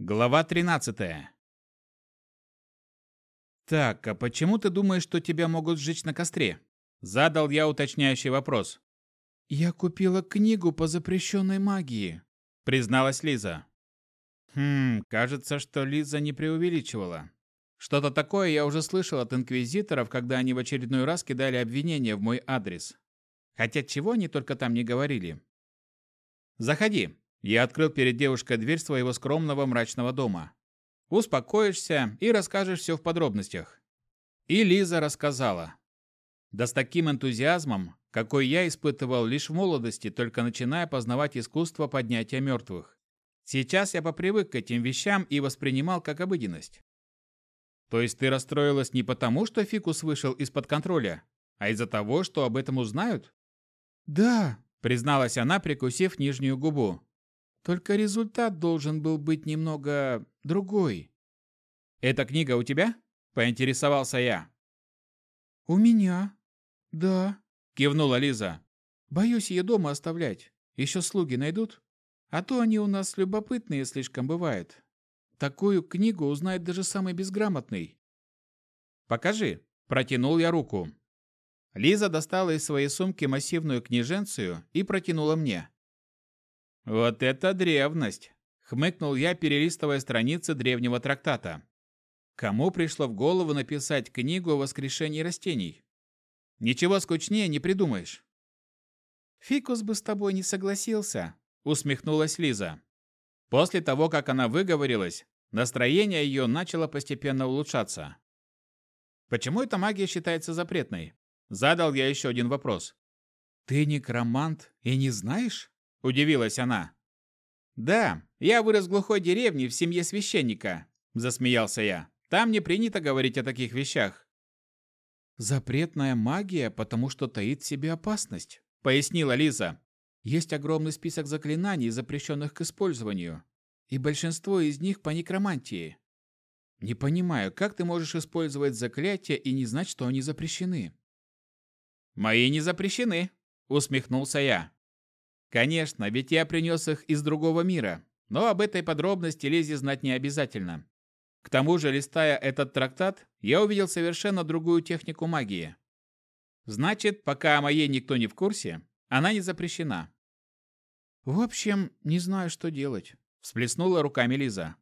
Глава 13. Так, а почему ты думаешь, что тебя могут сжечь на костре? Задал я уточняющий вопрос. Я купила книгу по запрещенной магии, призналась Лиза. Хм, кажется, что Лиза не преувеличивала. Что-то такое я уже слышал от инквизиторов, когда они в очередной раз кидали обвинения в мой адрес. Хотя чего они только там не говорили. «Заходи», я открыл перед девушкой дверь своего скромного мрачного дома. Успокоишься и расскажешь все в подробностях. И Лиза рассказала. Да с таким энтузиазмом, какой я испытывал лишь в молодости, только начиная познавать искусство поднятия мертвых. Сейчас я попривык к этим вещам и воспринимал как обыденность. То есть ты расстроилась не потому, что фикус вышел из-под контроля, а из-за того, что об этом узнают? Да, призналась она, прикусив нижнюю губу. Только результат должен был быть немного другой. «Эта книга у тебя?» – поинтересовался я. «У меня. Да», – кивнула Лиза. «Боюсь ее дома оставлять. Еще слуги найдут. А то они у нас любопытные слишком бывают. Такую книгу узнает даже самый безграмотный». «Покажи», – протянул я руку. Лиза достала из своей сумки массивную книженцию и протянула мне. «Вот это древность!» – хмыкнул я, перелистывая страницы древнего трактата. Кому пришло в голову написать книгу о воскрешении растений? Ничего скучнее не придумаешь. «Фикус бы с тобой не согласился», – усмехнулась Лиза. После того, как она выговорилась, настроение ее начало постепенно улучшаться. «Почему эта магия считается запретной?» Задал я еще один вопрос. «Ты некромант и не знаешь?» – удивилась она. «Да, я вырос в глухой деревне в семье священника», – засмеялся я. «Там не принято говорить о таких вещах». «Запретная магия, потому что таит в себе опасность», – пояснила Лиза. «Есть огромный список заклинаний, запрещенных к использованию, и большинство из них по некромантии. Не понимаю, как ты можешь использовать заклятия и не знать, что они запрещены?» «Мои не запрещены», – усмехнулся я. Конечно, ведь я принес их из другого мира, но об этой подробности Лизе знать не обязательно. К тому же, листая этот трактат, я увидел совершенно другую технику магии. Значит, пока о моей никто не в курсе, она не запрещена. В общем, не знаю, что делать, всплеснула руками Лиза.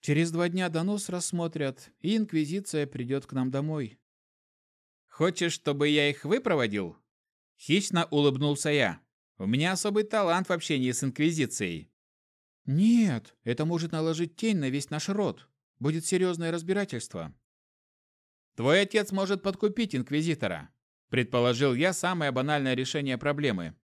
Через два дня донос рассмотрят, и инквизиция придет к нам домой. Хочешь, чтобы я их выпроводил? Хищно улыбнулся я. У меня особый талант в общении с Инквизицией. Нет, это может наложить тень на весь наш род. Будет серьезное разбирательство. Твой отец может подкупить Инквизитора. Предположил я самое банальное решение проблемы.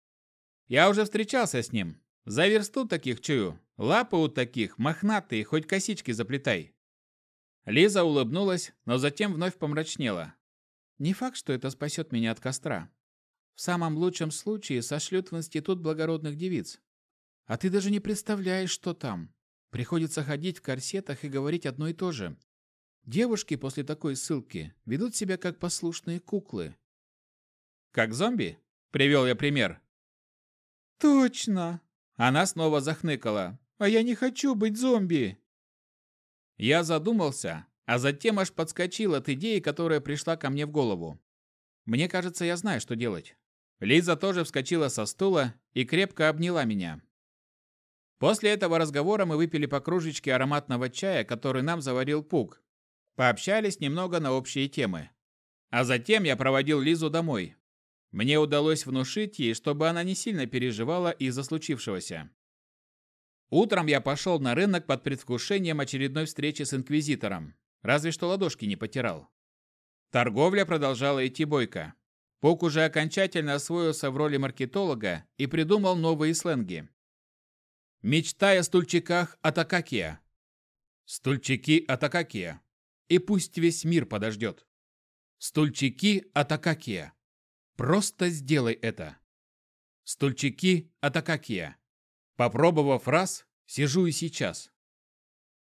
Я уже встречался с ним. За версту таких чую. Лапы у таких, мохнатые, хоть косички заплетай. Лиза улыбнулась, но затем вновь помрачнела. Не факт, что это спасет меня от костра. В самом лучшем случае сошлют в институт благородных девиц. А ты даже не представляешь, что там. Приходится ходить в корсетах и говорить одно и то же. Девушки после такой ссылки ведут себя как послушные куклы. Как зомби? Привел я пример. Точно. Она снова захныкала. А я не хочу быть зомби. Я задумался, а затем аж подскочил от идеи, которая пришла ко мне в голову. Мне кажется, я знаю, что делать. Лиза тоже вскочила со стула и крепко обняла меня. После этого разговора мы выпили по кружечке ароматного чая, который нам заварил Пук. Пообщались немного на общие темы. А затем я проводил Лизу домой. Мне удалось внушить ей, чтобы она не сильно переживала из-за случившегося. Утром я пошел на рынок под предвкушением очередной встречи с инквизитором. Разве что ладошки не потирал. Торговля продолжала идти бойко. Пок уже окончательно освоился в роли маркетолога и придумал новые сленги. «Мечтай о стульчиках от Акакия». «Стульчики от Акакия». И пусть весь мир подождет. «Стульчики от Акакия». Просто сделай это. Стульчики от Акакия. Попробовав раз, сижу и сейчас.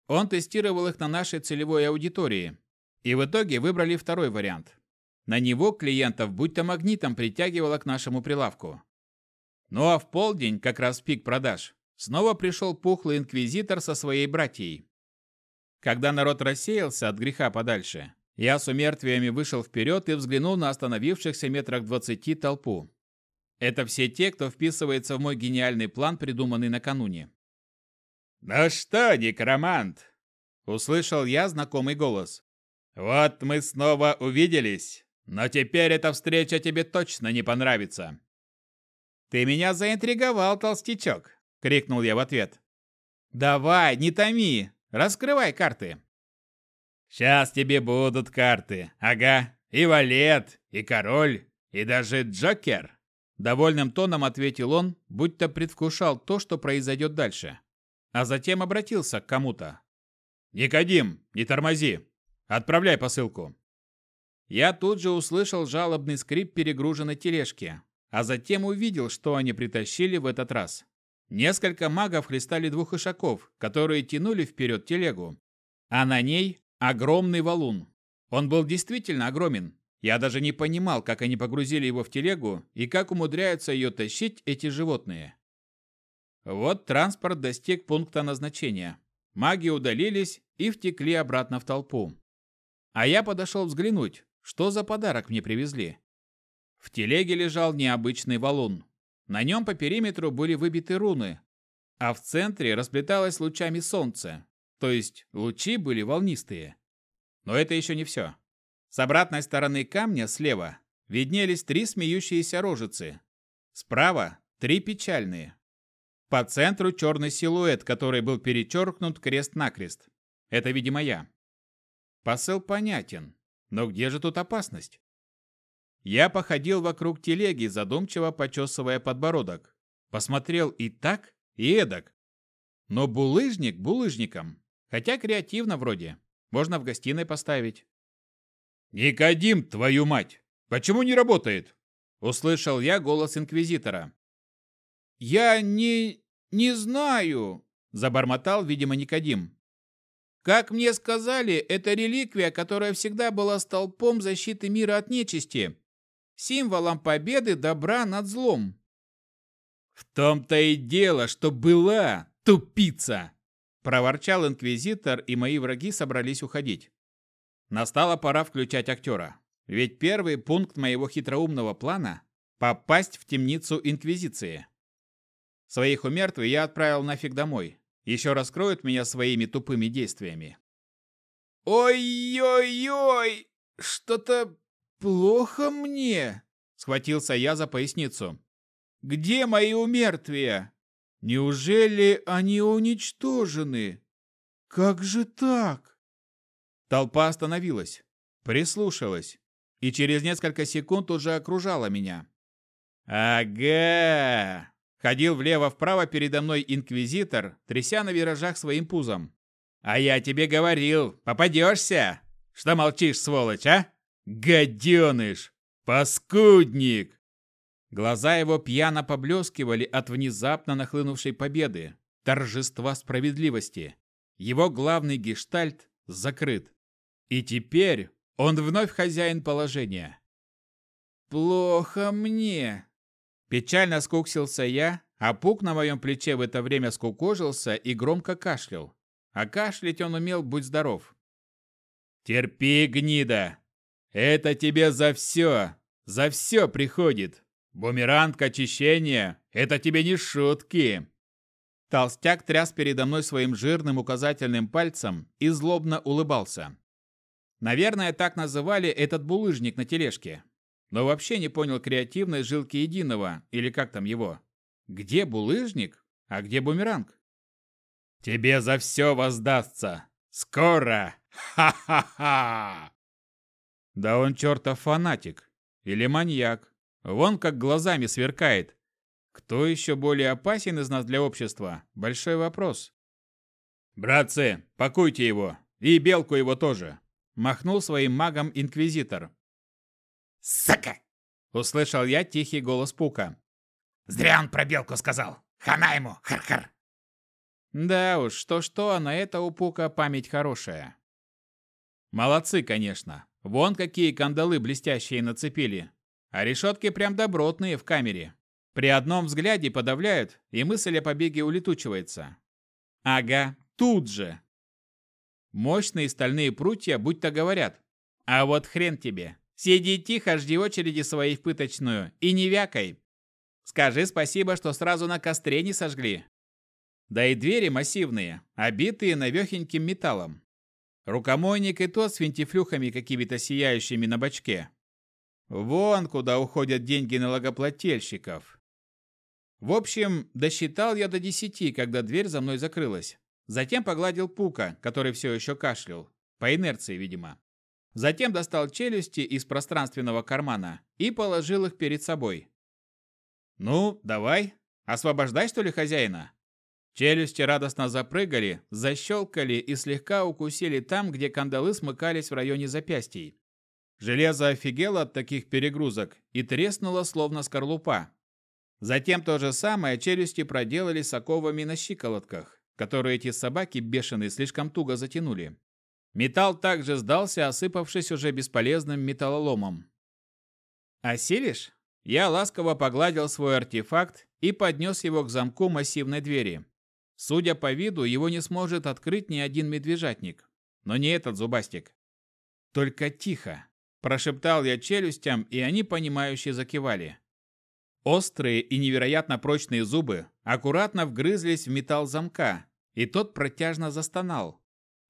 Он тестировал их на нашей целевой аудитории. И в итоге выбрали второй вариант. На него клиентов будто магнитом притягивало к нашему прилавку. Ну а в полдень, как раз пик продаж, снова пришел пухлый инквизитор со своей братьей. Когда народ рассеялся от греха подальше, я с умертвиями вышел вперед и взглянул на остановившихся метрах двадцати толпу. Это все те, кто вписывается в мой гениальный план, придуманный накануне. «Ну что, некромант?» – услышал я знакомый голос. «Вот мы снова увиделись, но теперь эта встреча тебе точно не понравится». «Ты меня заинтриговал, толстячок!» – крикнул я в ответ. «Давай, не томи, раскрывай карты!» Сейчас тебе будут карты. Ага, и валет, и король, и даже джокер. Довольным тоном ответил он, будто предвкушал то, что произойдет дальше. А затем обратился к кому-то. «Никодим, не тормози! Отправляй посылку!» Я тут же услышал жалобный скрип перегруженной тележки, а затем увидел, что они притащили в этот раз. Несколько магов хлестали двух ишаков, которые тянули вперед телегу, а на ней Огромный валун. Он был действительно огромен. Я даже не понимал, как они погрузили его в телегу и как умудряются ее тащить эти животные. Вот транспорт достиг пункта назначения. Маги удалились и втекли обратно в толпу. А я подошел взглянуть, что за подарок мне привезли. В телеге лежал необычный валун. На нем по периметру были выбиты руны, а в центре расплеталось лучами солнце, то есть лучи были волнистые. Но это еще не все. С обратной стороны камня, слева, виднелись три смеющиеся рожицы. Справа – три печальные. По центру черный силуэт, который был перечеркнут крест-накрест. Это, видимо, я. Посыл понятен. Но где же тут опасность? Я походил вокруг телеги, задумчиво почесывая подбородок. Посмотрел и так, и эдак. Но булыжник булыжником. Хотя креативно вроде. Можно в гостиной поставить. «Никодим, твою мать! Почему не работает?» Услышал я голос инквизитора. «Я не... не знаю», – забормотал, видимо, Никодим. «Как мне сказали, это реликвия, которая всегда была столпом защиты мира от нечисти, символом победы добра над злом». «В том-то и дело, что была, тупица!» Проворчал инквизитор, и мои враги собрались уходить. Настала пора включать актера. Ведь первый пункт моего хитроумного плана – попасть в темницу Инквизиции. Своих умертвий я отправил нафиг домой. Еще раскроют меня своими тупыми действиями. «Ой-ой-ой! Что-то плохо мне!» – схватился я за поясницу. «Где мои умертвия?» Неужели они уничтожены? Как же так? Толпа остановилась, прислушалась и через несколько секунд уже окружала меня. Ага! Ходил влево-вправо передо мной инквизитор, тряся на виражах своим пузом. А я тебе говорил, попадешься! Что молчишь, сволочь, а? Гаденыш! Паскудник! Глаза его пьяно поблескивали от внезапно нахлынувшей победы, торжества справедливости. Его главный гештальт закрыт. И теперь он вновь хозяин положения. «Плохо мне!» Печально скуксился я, а пук на моем плече в это время скукожился и громко кашлял. А кашлять он умел, будь здоров. «Терпи, гнида! Это тебе за все, за все приходит!» Бумеранг очищения – это тебе не шутки!» Толстяк тряс передо мной своим жирным указательным пальцем и злобно улыбался. Наверное, так называли этот булыжник на тележке. Но вообще не понял креативной жилки единого, или как там его. Где булыжник, а где бумеранг? «Тебе за все воздастся! Скоро! Ха-ха-ха!» Да он чертов фанатик. Или маньяк. Вон как глазами сверкает. Кто еще более опасен из нас для общества? Большой вопрос. «Братцы, пакуйте его! И белку его тоже!» Махнул своим магом инквизитор. «Сука!» Услышал я тихий голос Пука. «Зря он про белку сказал! Хана ему! Хар-хар!» Да уж, что-что, а на это у Пука память хорошая. Молодцы, конечно. Вон какие кандалы блестящие нацепили. А решетки прям добротные в камере. При одном взгляде подавляют, и мысль о побеге улетучивается. Ага, тут же. Мощные стальные прутья будто говорят. А вот хрен тебе. Сиди тихо, жди очереди своей в пыточную и не вякай. Скажи спасибо, что сразу на костре не сожгли. Да и двери массивные, обитые навехеньким металлом. Рукомойник и тот с винтифлюхами какими-то сияющими на бочке. Вон куда уходят деньги налогоплательщиков. В общем, досчитал я до десяти, когда дверь за мной закрылась. Затем погладил Пука, который все еще кашлял. По инерции, видимо. Затем достал челюсти из пространственного кармана и положил их перед собой. «Ну, давай, освобождай, что ли, хозяина?» Челюсти радостно запрыгали, защелкали и слегка укусили там, где кандалы смыкались в районе запястий. Железо офигело от таких перегрузок и треснуло, словно скорлупа. Затем то же самое челюсти проделали с оковами на щиколотках, которые эти собаки бешеные слишком туго затянули. Металл также сдался, осыпавшись уже бесполезным металлоломом. «Осилишь?» Я ласково погладил свой артефакт и поднес его к замку массивной двери. Судя по виду, его не сможет открыть ни один медвежатник. Но не этот зубастик. Только тихо. Прошептал я челюстям, и они, понимающе закивали. Острые и невероятно прочные зубы аккуратно вгрызлись в металл замка, и тот протяжно застонал.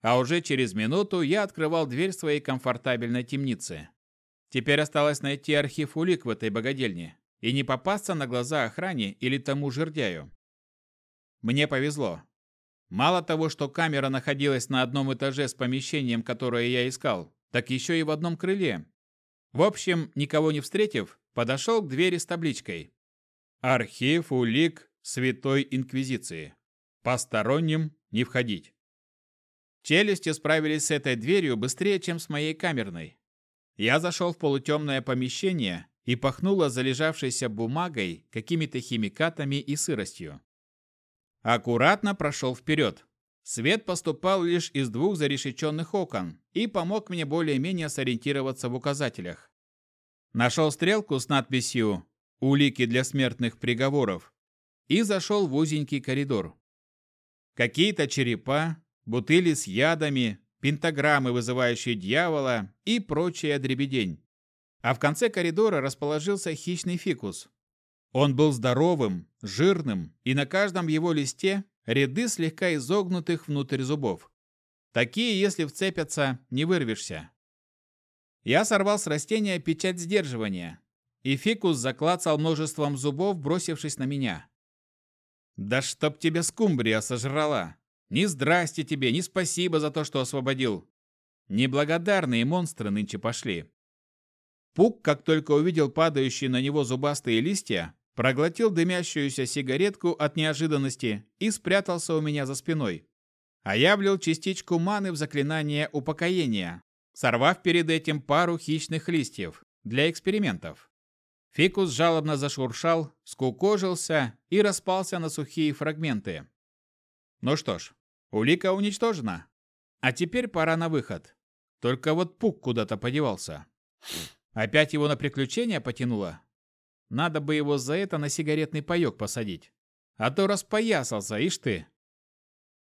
А уже через минуту я открывал дверь своей комфортабельной темницы. Теперь осталось найти архив улик в этой богадельне и не попасться на глаза охране или тому жердяю. Мне повезло. Мало того, что камера находилась на одном этаже с помещением, которое я искал, так еще и в одном крыле. В общем, никого не встретив, подошел к двери с табличкой «Архив улик Святой Инквизиции. Посторонним не входить». Челюсти справились с этой дверью быстрее, чем с моей камерной. Я зашел в полутемное помещение и пахнуло залежавшейся бумагой, какими-то химикатами и сыростью. Аккуратно прошел вперед. Свет поступал лишь из двух зарешеченных окон и помог мне более-менее сориентироваться в указателях. Нашел стрелку с надписью «Улики для смертных приговоров» и зашел в узенький коридор. Какие-то черепа, бутыли с ядами, пентаграммы, вызывающие дьявола и прочая дребедень. А в конце коридора расположился хищный фикус, он был здоровым, жирным, и на каждом его листе ряды слегка изогнутых внутрь зубов. Такие, если вцепятся, не вырвешься. Я сорвал с растения печать сдерживания, и фикус заклацал множеством зубов, бросившись на меня. «Да чтоб тебя скумбрия сожрала! Ни здрасте тебе, ни спасибо за то, что освободил! Неблагодарные монстры нынче пошли!» Пук, как только увидел падающие на него зубастые листья, проглотил дымящуюся сигаретку от неожиданности и спрятался у меня за спиной. А я влил частичку маны в заклинание упокоения, сорвав перед этим пару хищных листьев для экспериментов. Фикус жалобно зашуршал, скукожился и распался на сухие фрагменты. Ну что ж, улика уничтожена. А теперь пора на выход. Только вот пук куда-то подевался. Опять его на приключения потянуло? Надо бы его за это на сигаретный паёк посадить. А то распоясался, ишь ты.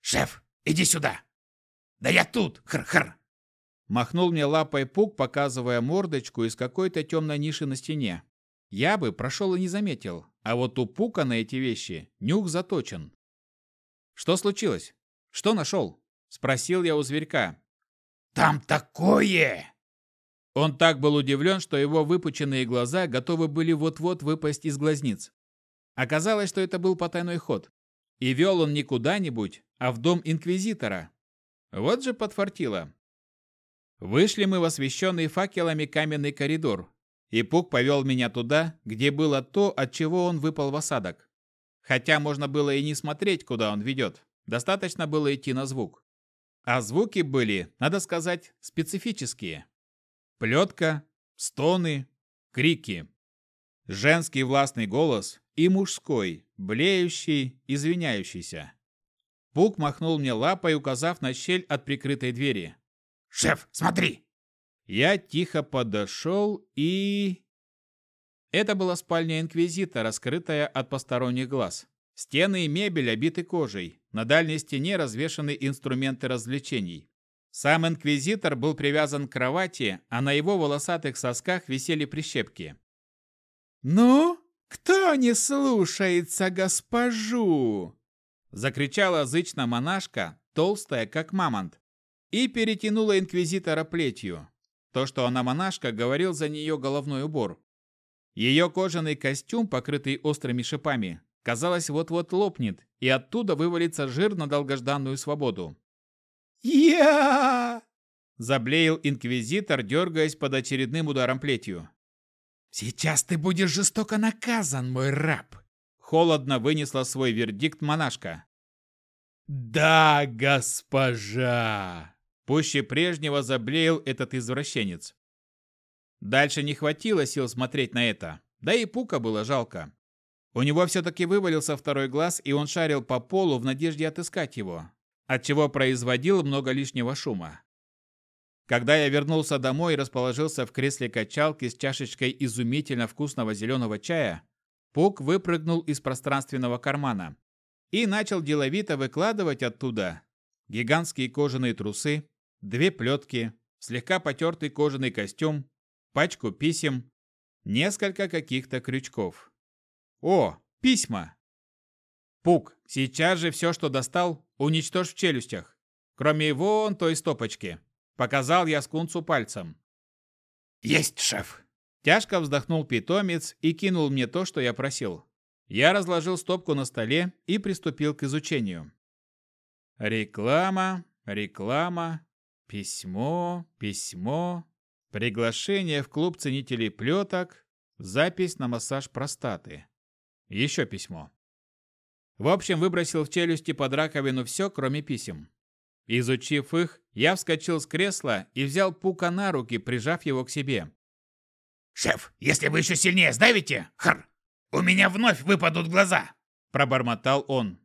«Шеф, иди сюда!» «Да я тут! Хр-хр!» Махнул мне лапой пук, показывая мордочку из какой-то темной ниши на стене. Я бы прошел и не заметил, а вот у пука на эти вещи нюх заточен. «Что случилось? Что нашел?» – спросил я у зверька. «Там такое!» Он так был удивлен, что его выпученные глаза готовы были вот-вот выпасть из глазниц. Оказалось, что это был потайной ход. И вел он не куда-нибудь, а в дом инквизитора. Вот же подфартило. Вышли мы в освещенный факелами каменный коридор, и Пук повел меня туда, где было то, от чего он выпал в осадок. Хотя можно было и не смотреть, куда он ведет. Достаточно было идти на звук. А звуки были, надо сказать, специфические. Плетка, стоны, крики. Женский властный голос и мужской, блеющий, извиняющийся. Пук махнул мне лапой, указав на щель от прикрытой двери. «Шеф, смотри!» Я тихо подошел и... Это была спальня Инквизита, скрытая от посторонних глаз. Стены и мебель обиты кожей. На дальней стене развешаны инструменты развлечений. Сам инквизитор был привязан к кровати, а на его волосатых сосках висели прищепки. «Ну, кто не слушается госпожу?» Закричала зычно монашка, толстая, как мамонт, и перетянула инквизитора плетью. То, что она монашка, говорил за нее головной убор. Ее кожаный костюм, покрытый острыми шипами, казалось, вот-вот лопнет, и оттуда вывалится жир на долгожданную свободу. «Я!» – заблеял инквизитор, дергаясь под очередным ударом плетью. «Сейчас ты будешь жестоко наказан, мой раб!» Холодно вынесла свой вердикт монашка. «Да, госпожа!» Пуще прежнего заблеял этот извращенец. Дальше не хватило сил смотреть на это, да и Пука было жалко. У него все-таки вывалился второй глаз, и он шарил по полу в надежде отыскать его, отчего производил много лишнего шума. Когда я вернулся домой и расположился в кресле качалки с чашечкой изумительно вкусного зеленого чая, Пук выпрыгнул из пространственного кармана и начал деловито выкладывать оттуда гигантские кожаные трусы, две плетки, слегка потертый кожаный костюм, пачку писем, несколько каких-то крючков. О, письма! Пук, сейчас же все, что достал, уничтожь в челюстях. Кроме вон той стопочки. Показал я скунцу пальцем. Есть, шеф. Тяжко вздохнул питомец и кинул мне то, что я просил. Я разложил стопку на столе и приступил к изучению. Реклама, реклама, Письмо, письмо, приглашение в клуб ценителей плеток, запись на массаж простаты. Еще письмо. В общем, выбросил в челюсти под раковину все, кроме писем. Изучив их, я вскочил с кресла и взял Пука на руки, прижав его к себе. «Шеф, если вы еще сильнее сдавите, хр, у меня вновь выпадут глаза!» Пробормотал он.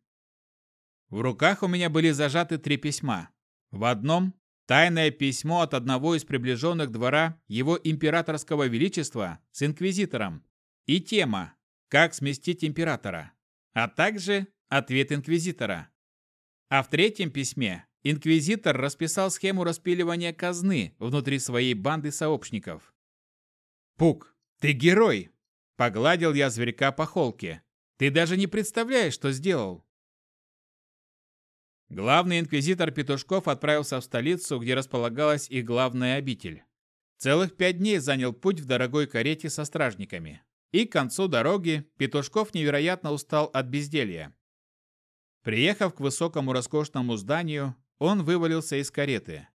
В руках у меня были зажаты три письма. В одном Тайное письмо от одного из приближенных двора его императорского величества с инквизитором. И тема «Как сместить императора», а также ответ инквизитора. А в третьем письме инквизитор расписал схему распиливания казны внутри своей банды сообщников. «Пук, ты герой!» – погладил я зверька по холке. «Ты даже не представляешь, что сделал!» Главный инквизитор Петушков отправился в столицу, где располагалась их главная обитель. Целых пять дней занял путь в дорогой карете со стражниками. И к концу дороги Петушков невероятно устал от безделья. Приехав к высокому роскошному зданию, он вывалился из кареты.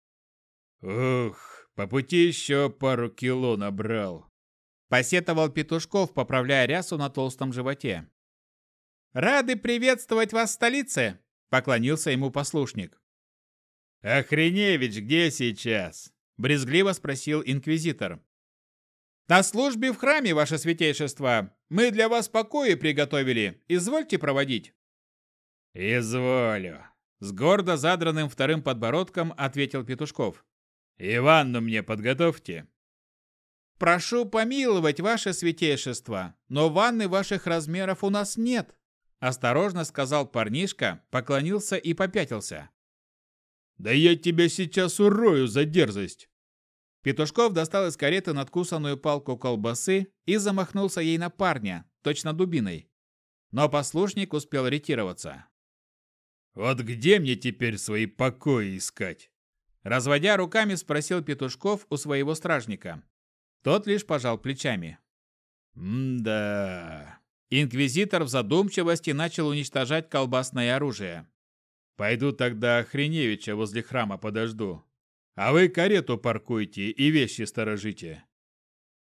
«Ух, по пути еще пару кило набрал», – посетовал Петушков, поправляя рясу на толстом животе. «Рады приветствовать вас в столице!» Поклонился ему послушник. «Охреневич где сейчас?» – брезгливо спросил инквизитор. «На службе в храме, ваше святейшество. Мы для вас покои приготовили. Извольте проводить». «Изволю», – с гордо задранным вторым подбородком ответил Петушков. «И ванну мне подготовьте». «Прошу помиловать, ваше святейшество, но ванны ваших размеров у нас нет», Осторожно сказал парнишка, поклонился и попятился. «Да я тебя сейчас урою за дерзость!» Петушков достал из кареты надкусанную палку колбасы и замахнулся ей на парня, точно дубиной. Но послушник успел ретироваться. «Вот где мне теперь свои покои искать?» Разводя руками, спросил Петушков у своего стражника. Тот лишь пожал плечами. «М-да...» Инквизитор в задумчивости начал уничтожать колбасное оружие. «Пойду тогда Охреневича возле храма подожду. А вы карету паркуйте и вещи сторожите».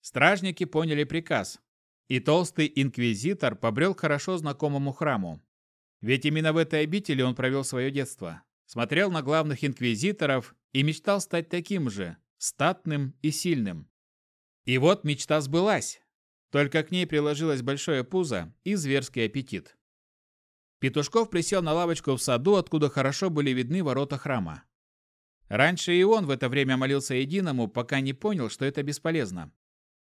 Стражники поняли приказ, и толстый инквизитор побрел хорошо знакомому храму. Ведь именно в этой обители он провел свое детство. Смотрел на главных инквизиторов и мечтал стать таким же, статным и сильным. И вот мечта сбылась. Только к ней приложилось большое пузо и зверский аппетит. Петушков присел на лавочку в саду, откуда хорошо были видны ворота храма. Раньше и он в это время молился единому, пока не понял, что это бесполезно.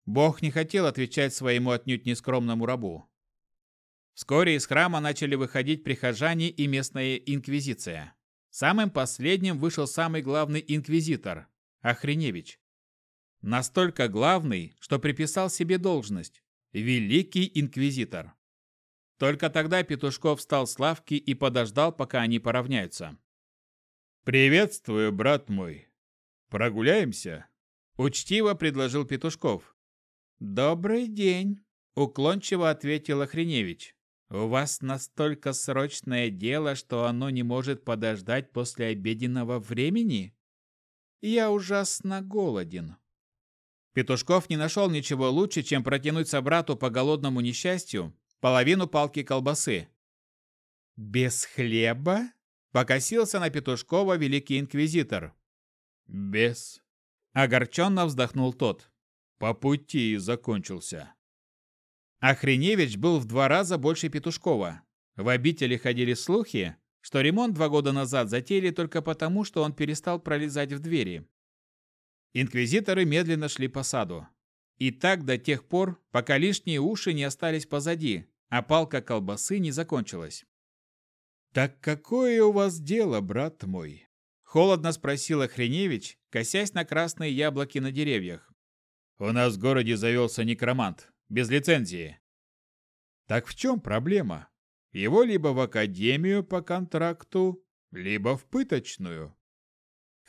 Бог не хотел отвечать своему отнюдь нескромному рабу. Вскоре из храма начали выходить прихожане и местная инквизиция. Самым последним вышел самый главный инквизитор – Охреневич. Настолько главный, что приписал себе должность – Великий Инквизитор. Только тогда Петушков встал с лавки и подождал, пока они поравняются. «Приветствую, брат мой. Прогуляемся?» Учтиво предложил Петушков. «Добрый день», – уклончиво ответил Охреневич. «У вас настолько срочное дело, что оно не может подождать после обеденного времени? Я ужасно голоден». Петушков не нашел ничего лучше, чем протянуть собрату по голодному несчастью половину палки колбасы. «Без хлеба?» – покосился на Петушкова великий инквизитор. «Без». Огорченно вздохнул тот. По пути закончился. Охреневич был в два раза больше Петушкова. В обители ходили слухи, что ремонт два года назад затеяли только потому, что он перестал пролезать в двери. Инквизиторы медленно шли по саду. И так до тех пор, пока лишние уши не остались позади, а палка колбасы не закончилась. «Так какое у вас дело, брат мой?» Холодно спросил Охреневич, косясь на красные яблоки на деревьях. У нас в городе завелся некромант, без лицензии. Так в чем проблема? Его либо в академию по контракту, либо в пыточную.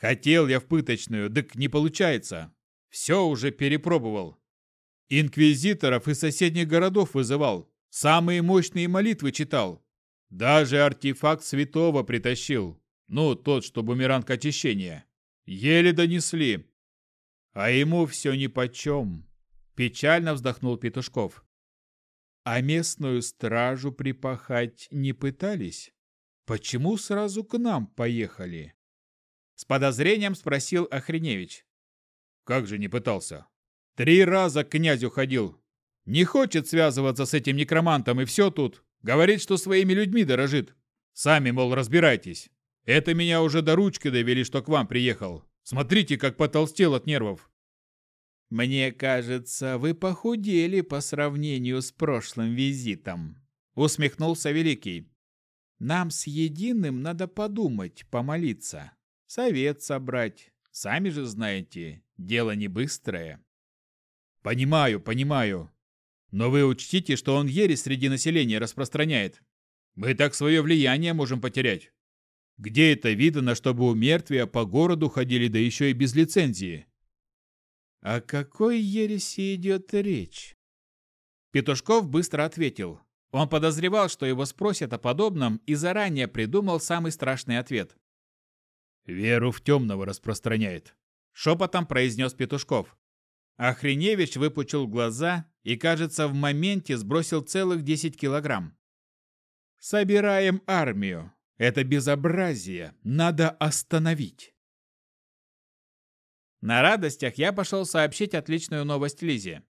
Хотел я в пыточную, дык не получается. Все уже перепробовал. Инквизиторов из соседних городов вызывал, самые мощные молитвы читал. Даже артефакт святого притащил. Ну, тот, что бумеранг очищения. Еле донесли. А ему все нипочем. Печально вздохнул Петушков. А местную стражу припахать не пытались? Почему сразу к нам поехали? С подозрением спросил Охреневич. Как же не пытался? Три раза к князю ходил. Не хочет связываться с этим некромантом, и все тут. Говорит, что своими людьми дорожит. Сами, мол, разбирайтесь. Это меня уже до ручки довели, что к вам приехал. Смотрите, как потолстел от нервов. Мне кажется, вы похудели по сравнению с прошлым визитом, усмехнулся Великий. Нам с Единым надо подумать, помолиться, совет собрать. Сами же знаете, дело не быстрое. Понимаю, понимаю. Но вы учтите, что он ересь среди населения распространяет. Мы так свое влияние можем потерять. Где это видано, чтобы у мертвия по городу ходили, да еще и без лицензии? О какой ереси идет речь? Петушков быстро ответил. Он подозревал, что его спросят о подобном, и заранее придумал самый страшный ответ. «Веру в темного распространяет», — шепотом произнес Петушков. Охреневич выпучил глаза и, кажется, в моменте сбросил целых 10 килограмм. «Собираем армию. Это безобразие надо остановить. На радостях я пошел сообщить отличную новость Лизе.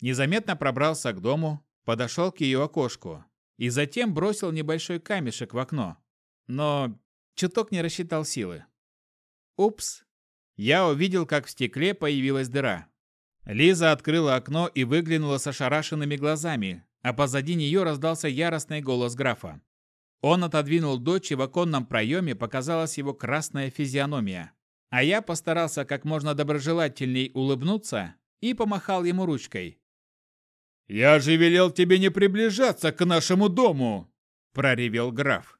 Незаметно пробрался к дому, подошел к ее окошку и затем бросил небольшой камешек в окно. Но чуток не рассчитал силы. Упс. Я увидел, как в стекле появилась дыра. Лиза открыла окно и выглянула с ошарашенными глазами, а позади нее раздался яростный голос графа. Он отодвинул дочь, и в оконном проеме показалась его красная физиономия. А я постарался как можно доброжелательней улыбнуться и помахал ему ручкой. «Я же велел тебе не приближаться к нашему дому!» – проревел граф.